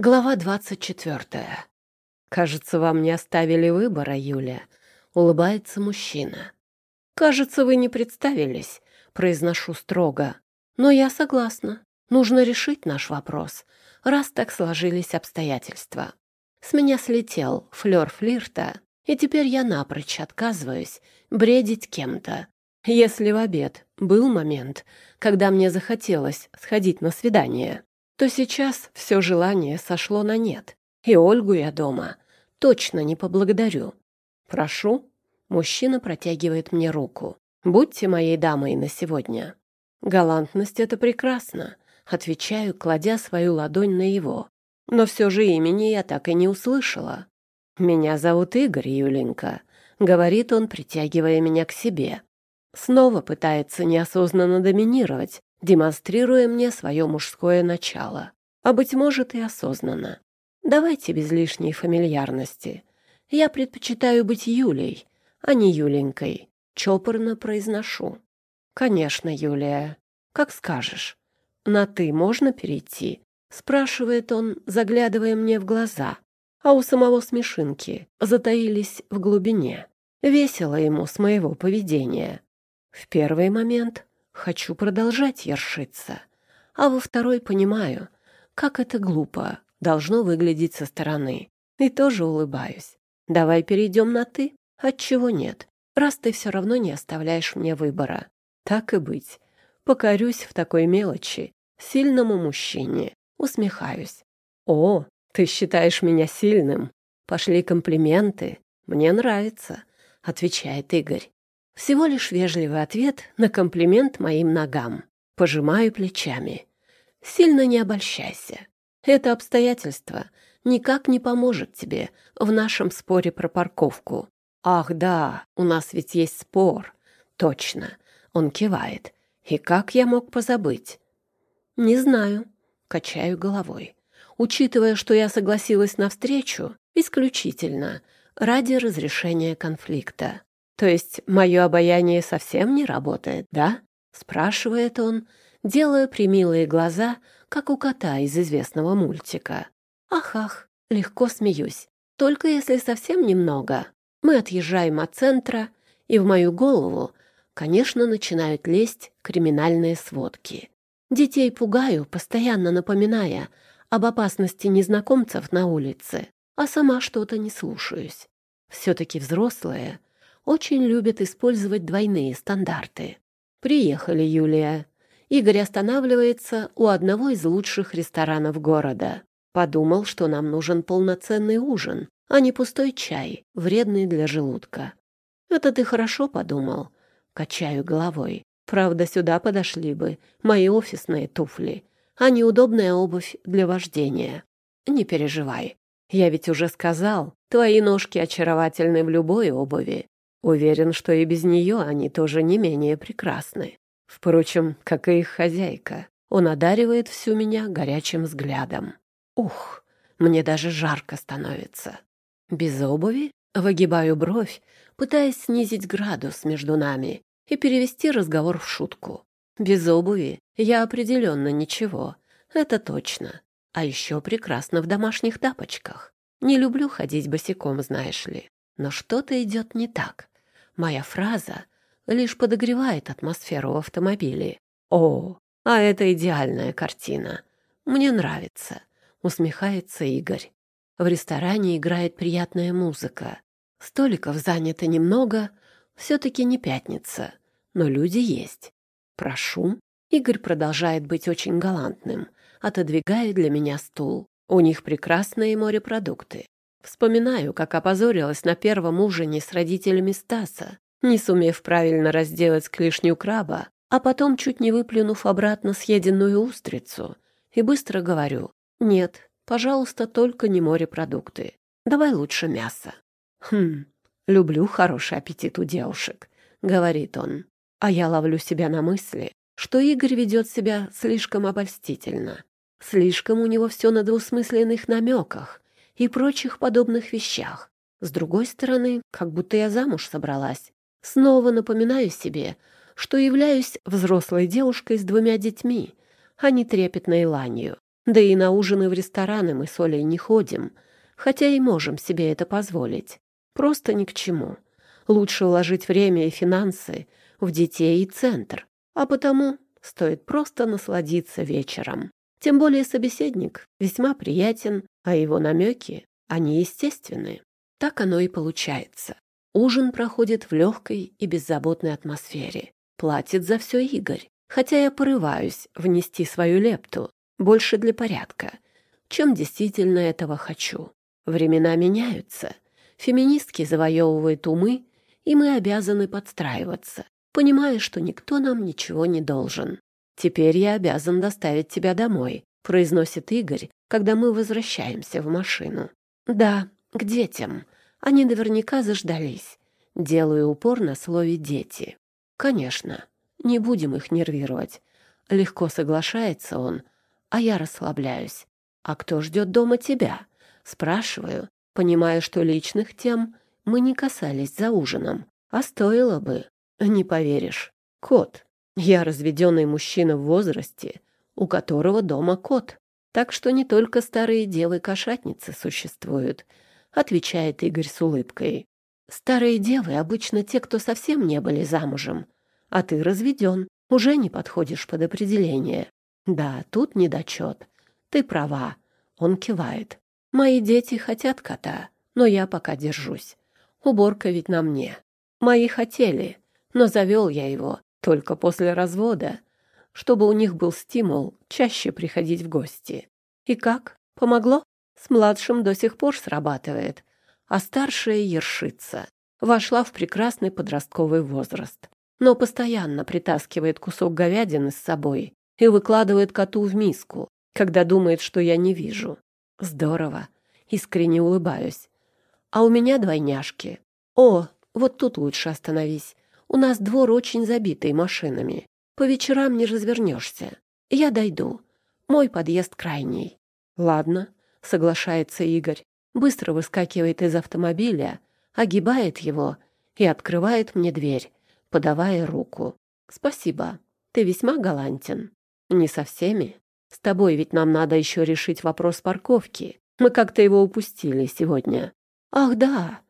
Глава двадцать четвертая. «Кажется, вам не оставили выбора, Юля», — улыбается мужчина. «Кажется, вы не представились», — произношу строго. «Но я согласна. Нужно решить наш вопрос, раз так сложились обстоятельства. С меня слетел флёр флирта, и теперь я напрочь отказываюсь бредить кем-то. Если в обед был момент, когда мне захотелось сходить на свидание, то сейчас все желание сошло на нет. И Ольгу я дома точно не поблагодарю. Прошу. Мужчина протягивает мне руку. Будьте моей дамой на сегодня. Галантность — это прекрасно. Отвечаю, кладя свою ладонь на его. Но все же имени я так и не услышала. «Меня зовут Игорь, Юленька», — говорит он, притягивая меня к себе. Снова пытается неосознанно доминировать, демонстрируя мне свое мужское начало, а, быть может, и осознанно. Давайте без лишней фамильярности. Я предпочитаю быть Юлей, а не Юленькой. Чопорно произношу. Конечно, Юлия. Как скажешь. На «ты» можно перейти? Спрашивает он, заглядывая мне в глаза. А у самого смешинки затаились в глубине. Весело ему с моего поведения. В первый момент Хочу продолжать ершиться. А во второй понимаю, как это глупо должно выглядеть со стороны. И тоже улыбаюсь. Давай перейдем на «ты». Отчего нет? Раз ты все равно не оставляешь мне выбора. Так и быть. Покорюсь в такой мелочи. Сильному мужчине. Усмехаюсь. О, ты считаешь меня сильным? Пошли комплименты. Мне нравится, отвечает Игорь. Всего лишь вежливый ответ на комплимент моим ногам. Пожимаю плечами. Сильно не обольщайся. Это обстоятельство никак не поможет тебе в нашем споре про парковку. Ах да, у нас ведь есть спор. Точно. Он кивает. И как я мог позабыть? Не знаю. Качаю головой. Учитывая, что я согласилась на встречу, исключительно ради разрешения конфликта. То есть мое обаяние совсем не работает, да? Спрашивает он, делая примилые глаза, как у кота из известного мультика. Ах-ах, легко смеюсь. Только если совсем немного. Мы отъезжаем от центра, и в мою голову, конечно, начинают лезть криминальные сводки. Детей пугаю, постоянно напоминая об опасности незнакомцев на улице, а сама что-то не слушаюсь. Все-таки взрослые очень любят использовать двойные стандарты. Приехали, Юлия. Игорь останавливается у одного из лучших ресторанов города. Подумал, что нам нужен полноценный ужин, а не пустой чай, вредный для желудка. Это ты хорошо подумал. Качаю головой. Правда, сюда подошли бы мои офисные туфли, а не удобная обувь для вождения. Не переживай. Я ведь уже сказал, твои ножки очаровательны в любой обуви. Уверен, что и без нее они тоже не менее прекрасны. Впрочем, как и их хозяйка. Он одаривает всю меня горячим взглядом. Ух, мне даже жарко становится. Без обуви выгибаю бровь, пытаясь снизить градус между нами и перевести разговор в шутку. Без обуви я определенно ничего, это точно. А еще прекрасно в домашних тапочках. Не люблю ходить босиком, знаешь ли. Но что-то идет не так. Моя фраза лишь подогревает атмосферу в автомобиле. О, а это идеальная картина. Мне нравится, усмехается Игорь. В ресторане играет приятная музыка. Столиков занято немного, все-таки не пятница, но люди есть. Прошу. Игорь продолжает быть очень галантным, отодвигая для меня стул. У них прекрасные морепродукты. Вспоминаю, как опозорилась на первом ужине с родителями Стаса, не сумев правильно разделать клешню краба, а потом чуть не выплюнув обратно съеденную устрицу. И быстро говорю, нет, пожалуйста, только не морепродукты. Давай лучше мясо. Хм, люблю хороший аппетит у девушек, говорит он. А я ловлю себя на мысли, что Игорь ведет себя слишком обольстительно. Слишком у него все на двусмысленных намеках, и прочих подобных вещах. С другой стороны, как будто я замуж собралась. Снова напоминаю себе, что являюсь взрослой девушкой с двумя детьми, а не трепетной ланью. Да и на ужины в рестораны мы с Олей не ходим, хотя и можем себе это позволить. Просто ни к чему. Лучше вложить время и финансы в детей и центр, а потому стоит просто насладиться вечером. Тем более собеседник весьма приятен, а его намеки, они естественны. Так оно и получается. Ужин проходит в легкой и беззаботной атмосфере. Платит за все Игорь, хотя я порываюсь внести свою лепту, больше для порядка, чем действительно этого хочу. Времена меняются, феминистки завоевывают умы, и мы обязаны подстраиваться, понимая, что никто нам ничего не должен. «Теперь я обязан доставить тебя домой», — произносит Игорь, когда мы возвращаемся в машину. «Да, к детям. Они наверняка заждались. Делаю упор на слове «дети». «Конечно, не будем их нервировать». Легко соглашается он, а я расслабляюсь. «А кто ждет дома тебя?» Спрашиваю, понимая, что личных тем мы не касались за ужином. А стоило бы. Не поверишь. Кот. Я разведенный мужчина в возрасте, у которого дома кот. Так что не только старые девы-кошатницы существуют, отвечает Игорь с улыбкой. Старые девы обычно те, кто совсем не были замужем. А ты разведен, уже не подходишь под определение. Да, тут недочет. Ты права. Он кивает. Мои дети хотят кота, но я пока держусь. Уборка ведь на мне. Мои хотели, но завел я его только после развода, чтобы у них был стимул чаще приходить в гости. И как? Помогло? С младшим до сих пор срабатывает, а старшая ершится. Вошла в прекрасный подростковый возраст, но постоянно притаскивает кусок говядины с собой и выкладывает коту в миску, когда думает, что я не вижу. Здорово. Искренне улыбаюсь. А у меня двойняшки. О, вот тут лучше остановись. У нас двор очень забитый машинами. По вечерам не развернешься. Я дойду. Мой подъезд крайний. Ладно, соглашается Игорь. Быстро выскакивает из автомобиля, огибает его и открывает мне дверь, подавая руку. Спасибо. Ты весьма галантен. Не со всеми. С тобой ведь нам надо еще решить вопрос парковки. Мы как-то его упустили сегодня. Ах, да.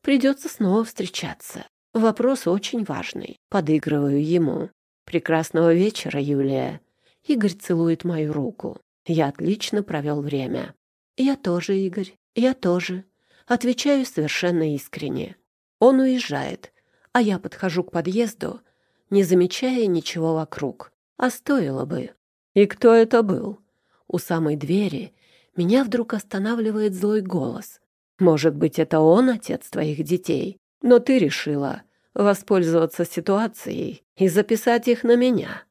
Придется снова встречаться. Вопрос очень важный. Подыгрываю ему. Прекрасного вечера, Юлия. Игорь целует мою руку. Я отлично провел время. Я тоже, Игорь. Я тоже. Отвечаю совершенно искренне. Он уезжает, а я подхожу к подъезду, не замечая ничего вокруг. А стоило бы. И кто это был? У самой двери меня вдруг останавливает злой голос. Может быть, это он отец твоих детей? Но ты решила, воспользоваться ситуацией и записать их на меня.